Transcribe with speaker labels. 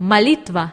Speaker 1: Молитва.